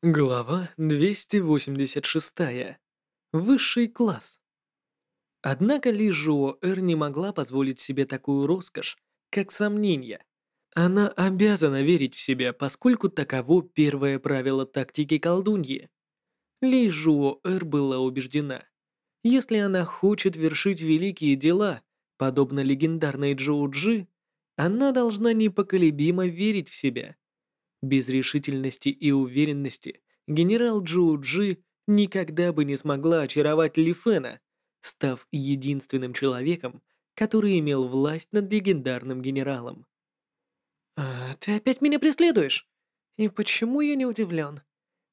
Глава 286. Высший класс. Однако Ли Жуо не могла позволить себе такую роскошь, как сомнение. Она обязана верить в себя, поскольку таково первое правило тактики колдуньи. Ли Жуо была убеждена, если она хочет вершить великие дела, подобно легендарной Джоу Джи, она должна непоколебимо верить в себя – без решительности и уверенности генерал Джоу Джи никогда бы не смогла очаровать Ли Фэна, став единственным человеком, который имел власть над легендарным генералом. «А, «Ты опять меня преследуешь? И почему я не удивлен?»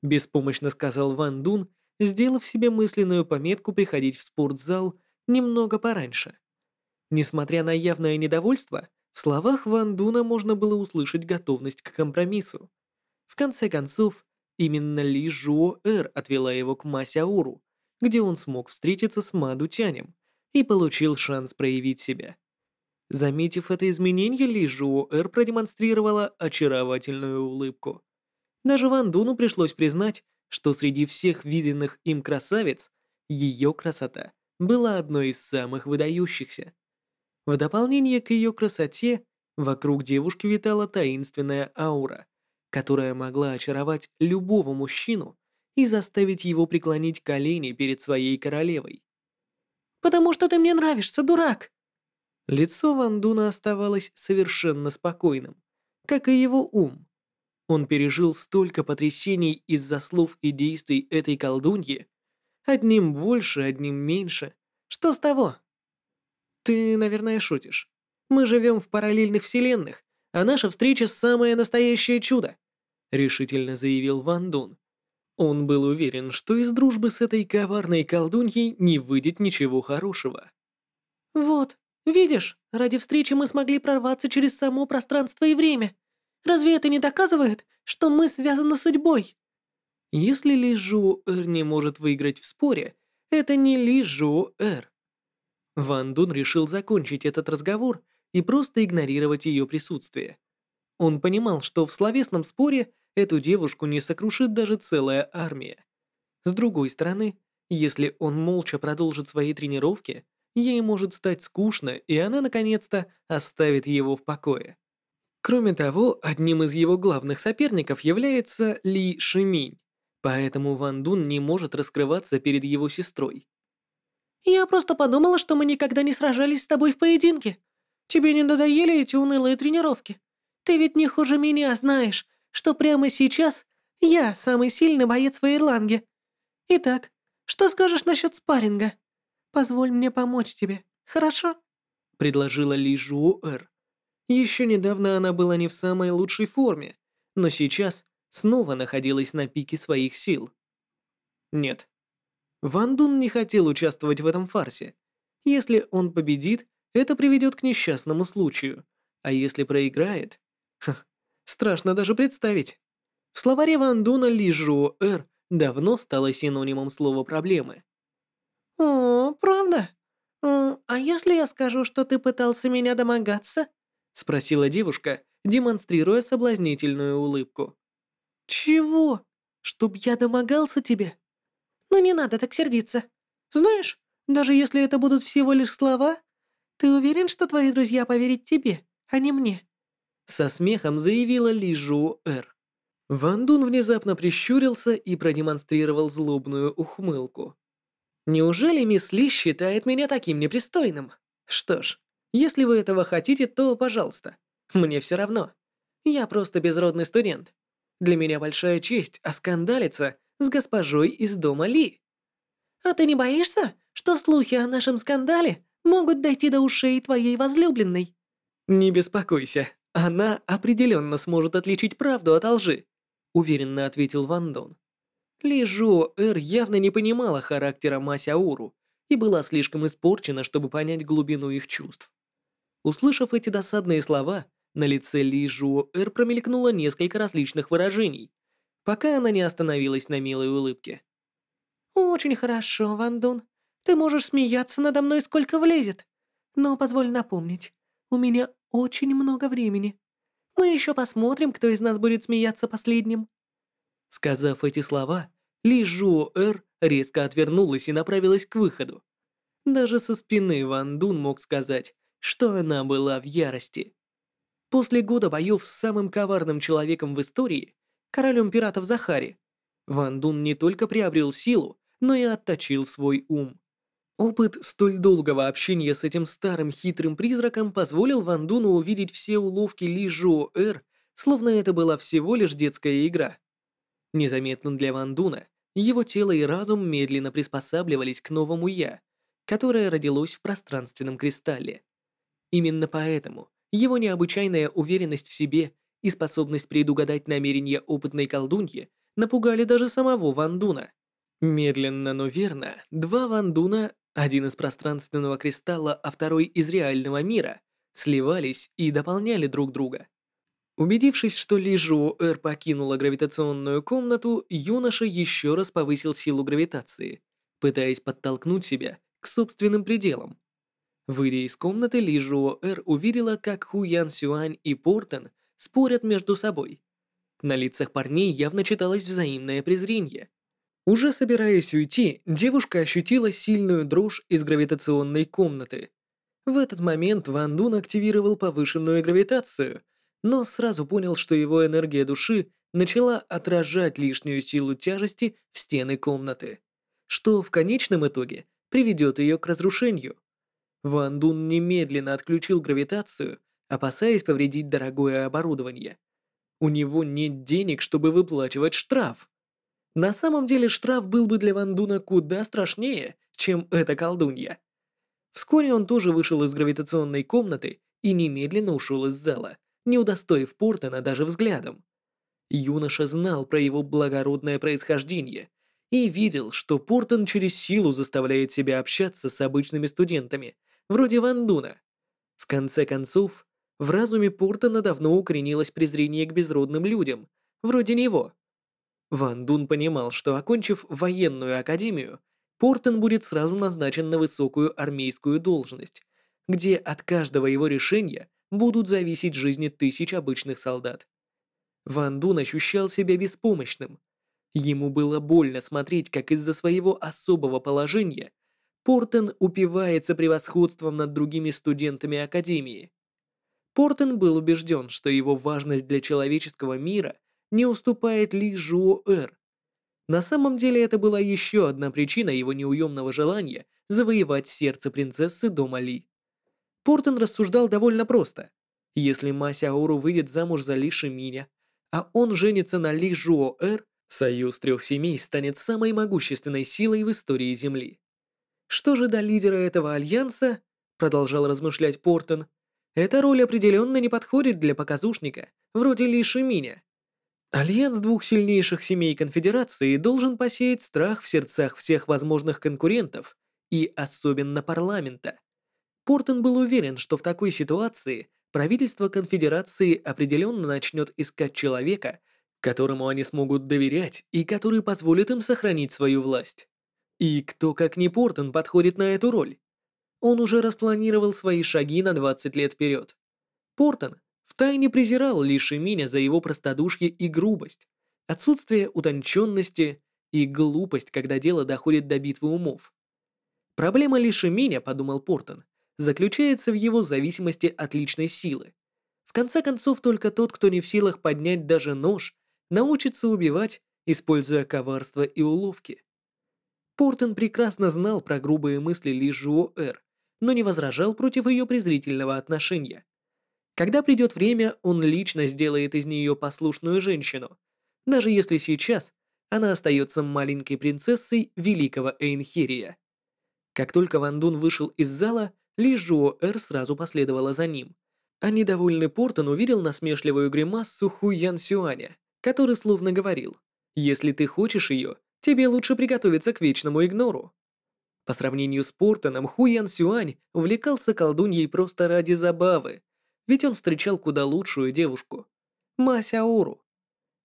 Беспомощно сказал Ван Дун, сделав себе мысленную пометку приходить в спортзал немного пораньше. Несмотря на явное недовольство, в словах Ван Дуна можно было услышать готовность к компромиссу. В конце концов, именно Ли Жуо Эр отвела его к Ма Сяору, где он смог встретиться с Ма Дутянем и получил шанс проявить себя. Заметив это изменение, Ли Жуо Эр продемонстрировала очаровательную улыбку. Даже Ван Дуну пришлось признать, что среди всех виденных им красавиц, ее красота была одной из самых выдающихся. В дополнение к ее красоте, вокруг девушки витала таинственная аура, которая могла очаровать любого мужчину и заставить его преклонить колени перед своей королевой. «Потому что ты мне нравишься, дурак!» Лицо Ван Дуна оставалось совершенно спокойным, как и его ум. Он пережил столько потрясений из-за слов и действий этой колдуньи. Одним больше, одним меньше. Что с того? «Ты, наверное, шутишь. Мы живем в параллельных вселенных, а наша встреча – самое настоящее чудо», – решительно заявил Ван Дун. Он был уверен, что из дружбы с этой коварной колдуньей не выйдет ничего хорошего. «Вот, видишь, ради встречи мы смогли прорваться через само пространство и время. Разве это не доказывает, что мы связаны судьбой?» Если Ли Жу Эр не может выиграть в споре, это не Ли Жу Эр. Ван Дун решил закончить этот разговор и просто игнорировать ее присутствие. Он понимал, что в словесном споре эту девушку не сокрушит даже целая армия. С другой стороны, если он молча продолжит свои тренировки, ей может стать скучно, и она наконец-то оставит его в покое. Кроме того, одним из его главных соперников является Ли Шиминь, поэтому Ван Дун не может раскрываться перед его сестрой. Я просто подумала, что мы никогда не сражались с тобой в поединке. Тебе не надоели эти унылые тренировки? Ты ведь не хуже меня знаешь, что прямо сейчас я самый сильный боец в Ирланге. Итак, что скажешь насчет спарринга? Позволь мне помочь тебе, хорошо?» Предложила Ли Жуэр. Еще недавно она была не в самой лучшей форме, но сейчас снова находилась на пике своих сил. Нет, Ван Дун не хотел участвовать в этом фарсе. Если он победит, это приведет к несчастному случаю. А если проиграет... Ха, страшно даже представить. В словаре Ван Дуна Ли Жуо давно стало синонимом слова «проблемы». «О, правда? А если я скажу, что ты пытался меня домогаться?» Спросила девушка, демонстрируя соблазнительную улыбку. «Чего? Чтоб я домогался тебе?» Но не надо так сердиться. Знаешь, даже если это будут всего лишь слова, ты уверен, что твои друзья поверят тебе, а не мне?» Со смехом заявила Ли Жу. Ван Дун внезапно прищурился и продемонстрировал злобную ухмылку. «Неужели мисс Ли считает меня таким непристойным? Что ж, если вы этого хотите, то пожалуйста. Мне все равно. Я просто безродный студент. Для меня большая честь оскандалиться с госпожой из дома Ли. А ты не боишься, что слухи о нашем скандале могут дойти до ушей твоей возлюбленной? Не беспокойся, она определенно сможет отличить правду от лжи, уверенно ответил Ван Дон. Ли Жо Эр явно не понимала характера Ма Сяору и была слишком испорчена, чтобы понять глубину их чувств. Услышав эти досадные слова, на лице Ли Жуо Эр промелькнуло несколько различных выражений, пока она не остановилась на милой улыбке. «Очень хорошо, Ван Дун. Ты можешь смеяться надо мной сколько влезет. Но позволь напомнить, у меня очень много времени. Мы еще посмотрим, кто из нас будет смеяться последним». Сказав эти слова, Ли Жуо Эр резко отвернулась и направилась к выходу. Даже со спины Ван Дун мог сказать, что она была в ярости. После года боев с самым коварным человеком в истории, королем пиратов Захари, Ван Дун не только приобрел силу, но и отточил свой ум. Опыт столь долгого общения с этим старым хитрым призраком позволил Ван Дуну увидеть все уловки Ли Жуо Эр, словно это была всего лишь детская игра. Незаметно для Ван Дуна, его тело и разум медленно приспосабливались к новому «я», которое родилось в пространственном кристалле. Именно поэтому его необычайная уверенность в себе и способность предугадать намерения опытной колдуньи напугали даже самого Ван Дуна. Медленно, но верно, два Ван Дуна, один из пространственного кристалла, а второй из реального мира, сливались и дополняли друг друга. Убедившись, что Ли Жуо покинула гравитационную комнату, юноша еще раз повысил силу гравитации, пытаясь подтолкнуть себя к собственным пределам. Выйдя из комнаты, Ли Жуо увидела, как Ху Ян Сюань и Портен спорят между собой. На лицах парней явно читалось взаимное презрение. Уже собираясь уйти, девушка ощутила сильную дрожь из гравитационной комнаты. В этот момент Ван Дун активировал повышенную гравитацию – но сразу понял, что его энергия души начала отражать лишнюю силу тяжести в стены комнаты, что в конечном итоге приведет ее к разрушению. Ван Дун немедленно отключил гравитацию, опасаясь повредить дорогое оборудование. У него нет денег, чтобы выплачивать штраф. На самом деле штраф был бы для Ван Дуна куда страшнее, чем эта колдунья. Вскоре он тоже вышел из гравитационной комнаты и немедленно ушел из зала, не удостоив Портена даже взглядом. Юноша знал про его благородное происхождение и видел, что Портен через силу заставляет себя общаться с обычными студентами, вроде Ван Дуна. В конце концов, в разуме Портена давно укоренилось презрение к безродным людям, вроде него. Ван Дун понимал, что, окончив военную академию, Портен будет сразу назначен на высокую армейскую должность, где от каждого его решения будут зависеть жизни тысяч обычных солдат. Ван Дун ощущал себя беспомощным. Ему было больно смотреть, как из-за своего особого положения Портен упивается превосходством над другими студентами Академии. Портен был убежден, что его важность для человеческого мира не уступает Ли Жуо-Эр. На самом деле это была еще одна причина его неуемного желания завоевать сердце принцессы Дома Ли. Портон рассуждал довольно просто. Если Ма Сяору выйдет замуж за Ли Шиминя, а он женится на Ли Жуо Эр, союз трех семей станет самой могущественной силой в истории Земли. Что же до лидера этого альянса, продолжал размышлять Портон, эта роль определенно не подходит для показушника, вроде Ли Шиминя. Альянс двух сильнейших семей конфедерации должен посеять страх в сердцах всех возможных конкурентов и особенно парламента. Портон был уверен, что в такой ситуации правительство конфедерации определенно начнет искать человека, которому они смогут доверять и который позволит им сохранить свою власть. И кто, как не Портон, подходит на эту роль? Он уже распланировал свои шаги на 20 лет вперед. Портон втайне презирал лишь меня за его простодушие и грубость, отсутствие утонченности и глупость, когда дело доходит до битвы умов. Проблема лишь меня, подумал Портон, заключается в его зависимости от личной силы. В конце концов, только тот, кто не в силах поднять даже нож, научится убивать, используя коварство и уловки. Портен прекрасно знал про грубые мысли Ли Жуо Эр, но не возражал против ее презрительного отношения. Когда придет время, он лично сделает из нее послушную женщину, даже если сейчас она остается маленькой принцессой великого Эйнхерия. Как только Ван Дун вышел из зала, ли Жуо Эр сразу последовала за ним. А недовольный Портон увидел насмешливую гримассу Ху Ян Сюаня, который словно говорил, «Если ты хочешь ее, тебе лучше приготовиться к вечному игнору». По сравнению с Портоном, Ху Ян Сюань увлекался колдуньей просто ради забавы, ведь он встречал куда лучшую девушку – Ма Сяору.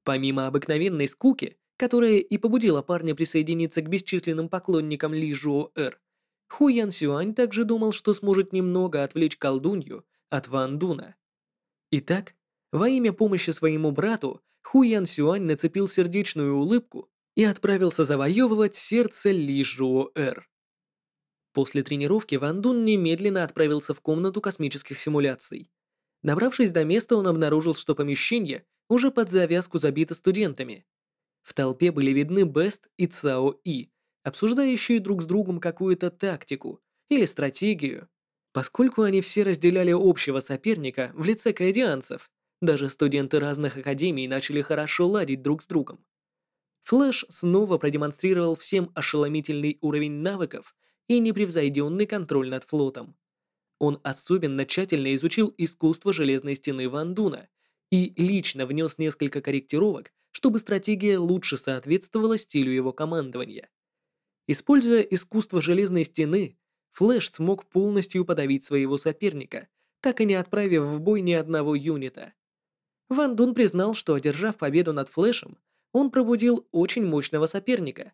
Помимо обыкновенной скуки, которая и побудила парня присоединиться к бесчисленным поклонникам Ли Жуо Эр, Ху Ян Сюань также думал, что сможет немного отвлечь колдунью от Ван Дуна. Итак, во имя помощи своему брату, Ху Ян Сюань нацепил сердечную улыбку и отправился завоевывать сердце Ли Жуо Эр. После тренировки Ван Дун немедленно отправился в комнату космических симуляций. Добравшись до места, он обнаружил, что помещение уже под завязку забито студентами. В толпе были видны Бест и Цао И, обсуждающие друг с другом какую-то тактику или стратегию. Поскольку они все разделяли общего соперника в лице каэдианцев, даже студенты разных академий начали хорошо ладить друг с другом. Флэш снова продемонстрировал всем ошеломительный уровень навыков и непревзойденный контроль над флотом. Он особенно тщательно изучил искусство Железной Стены Ван Дуна и лично внес несколько корректировок, чтобы стратегия лучше соответствовала стилю его командования. Используя искусство Железной Стены, Флэш смог полностью подавить своего соперника, так и не отправив в бой ни одного юнита. Ван Дун признал, что, одержав победу над Флэшем, он пробудил очень мощного соперника.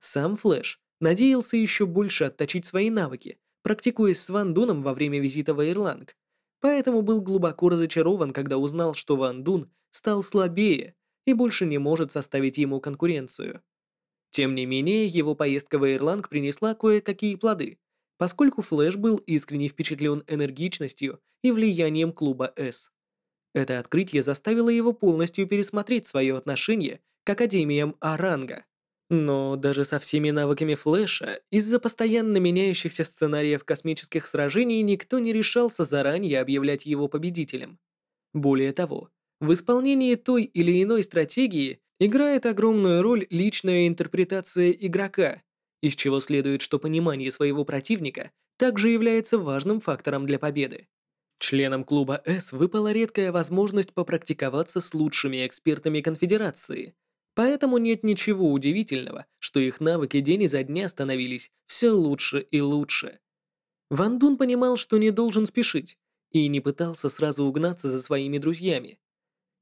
Сам Флэш надеялся еще больше отточить свои навыки, практикуясь с Ван Дуном во время визита в Ирланг, поэтому был глубоко разочарован, когда узнал, что Ван Дун стал слабее и больше не может составить ему конкуренцию. Тем не менее, его поездка в Ирланг принесла кое-какие плоды, поскольку Флэш был искренне впечатлен энергичностью и влиянием клуба С. Это открытие заставило его полностью пересмотреть свое отношение к Академиям Аранга. Но даже со всеми навыками Флэша, из-за постоянно меняющихся сценариев космических сражений никто не решался заранее объявлять его победителем. Более того, в исполнении той или иной стратегии играет огромную роль личная интерпретация игрока, из чего следует, что понимание своего противника также является важным фактором для победы. Членам клуба С выпала редкая возможность попрактиковаться с лучшими экспертами конфедерации – Поэтому нет ничего удивительного, что их навыки день изо дня становились все лучше и лучше. Ван Дун понимал, что не должен спешить, и не пытался сразу угнаться за своими друзьями.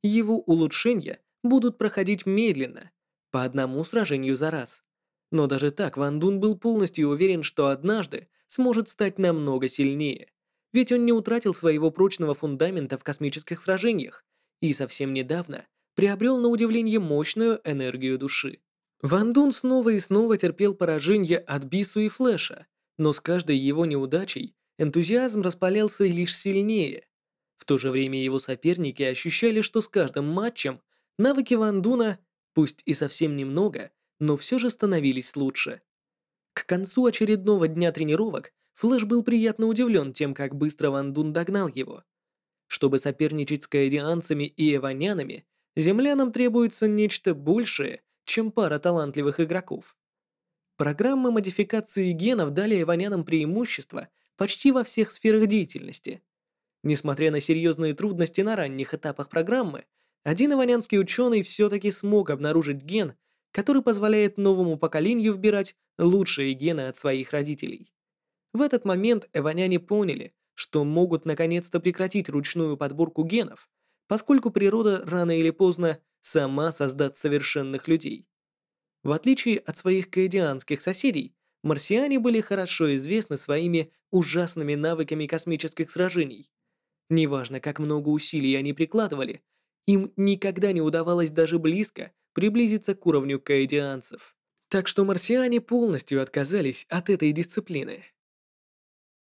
Его улучшения будут проходить медленно, по одному сражению за раз. Но даже так Ван Дун был полностью уверен, что однажды сможет стать намного сильнее, ведь он не утратил своего прочного фундамента в космических сражениях и совсем недавно приобрел на удивление мощную энергию души. Ван Дун снова и снова терпел поражение от Бису и Флэша, но с каждой его неудачей энтузиазм распалялся лишь сильнее. В то же время его соперники ощущали, что с каждым матчем навыки Ван Дуна, пусть и совсем немного, но все же становились лучше. К концу очередного дня тренировок Флэш был приятно удивлен тем, как быстро Ван Дун догнал его. Чтобы соперничать с каэдианцами и эванянами, землянам требуется нечто большее, чем пара талантливых игроков. Программы модификации генов дали иванянам преимущество почти во всех сферах деятельности. Несмотря на серьезные трудности на ранних этапах программы, один иванянский ученый все-таки смог обнаружить ген, который позволяет новому поколению вбирать лучшие гены от своих родителей. В этот момент эваняне поняли, что могут наконец-то прекратить ручную подборку генов поскольку природа рано или поздно сама создаст совершенных людей. В отличие от своих каэдианских соседей, марсиане были хорошо известны своими ужасными навыками космических сражений. Неважно, как много усилий они прикладывали, им никогда не удавалось даже близко приблизиться к уровню каэдианцев. Так что марсиане полностью отказались от этой дисциплины.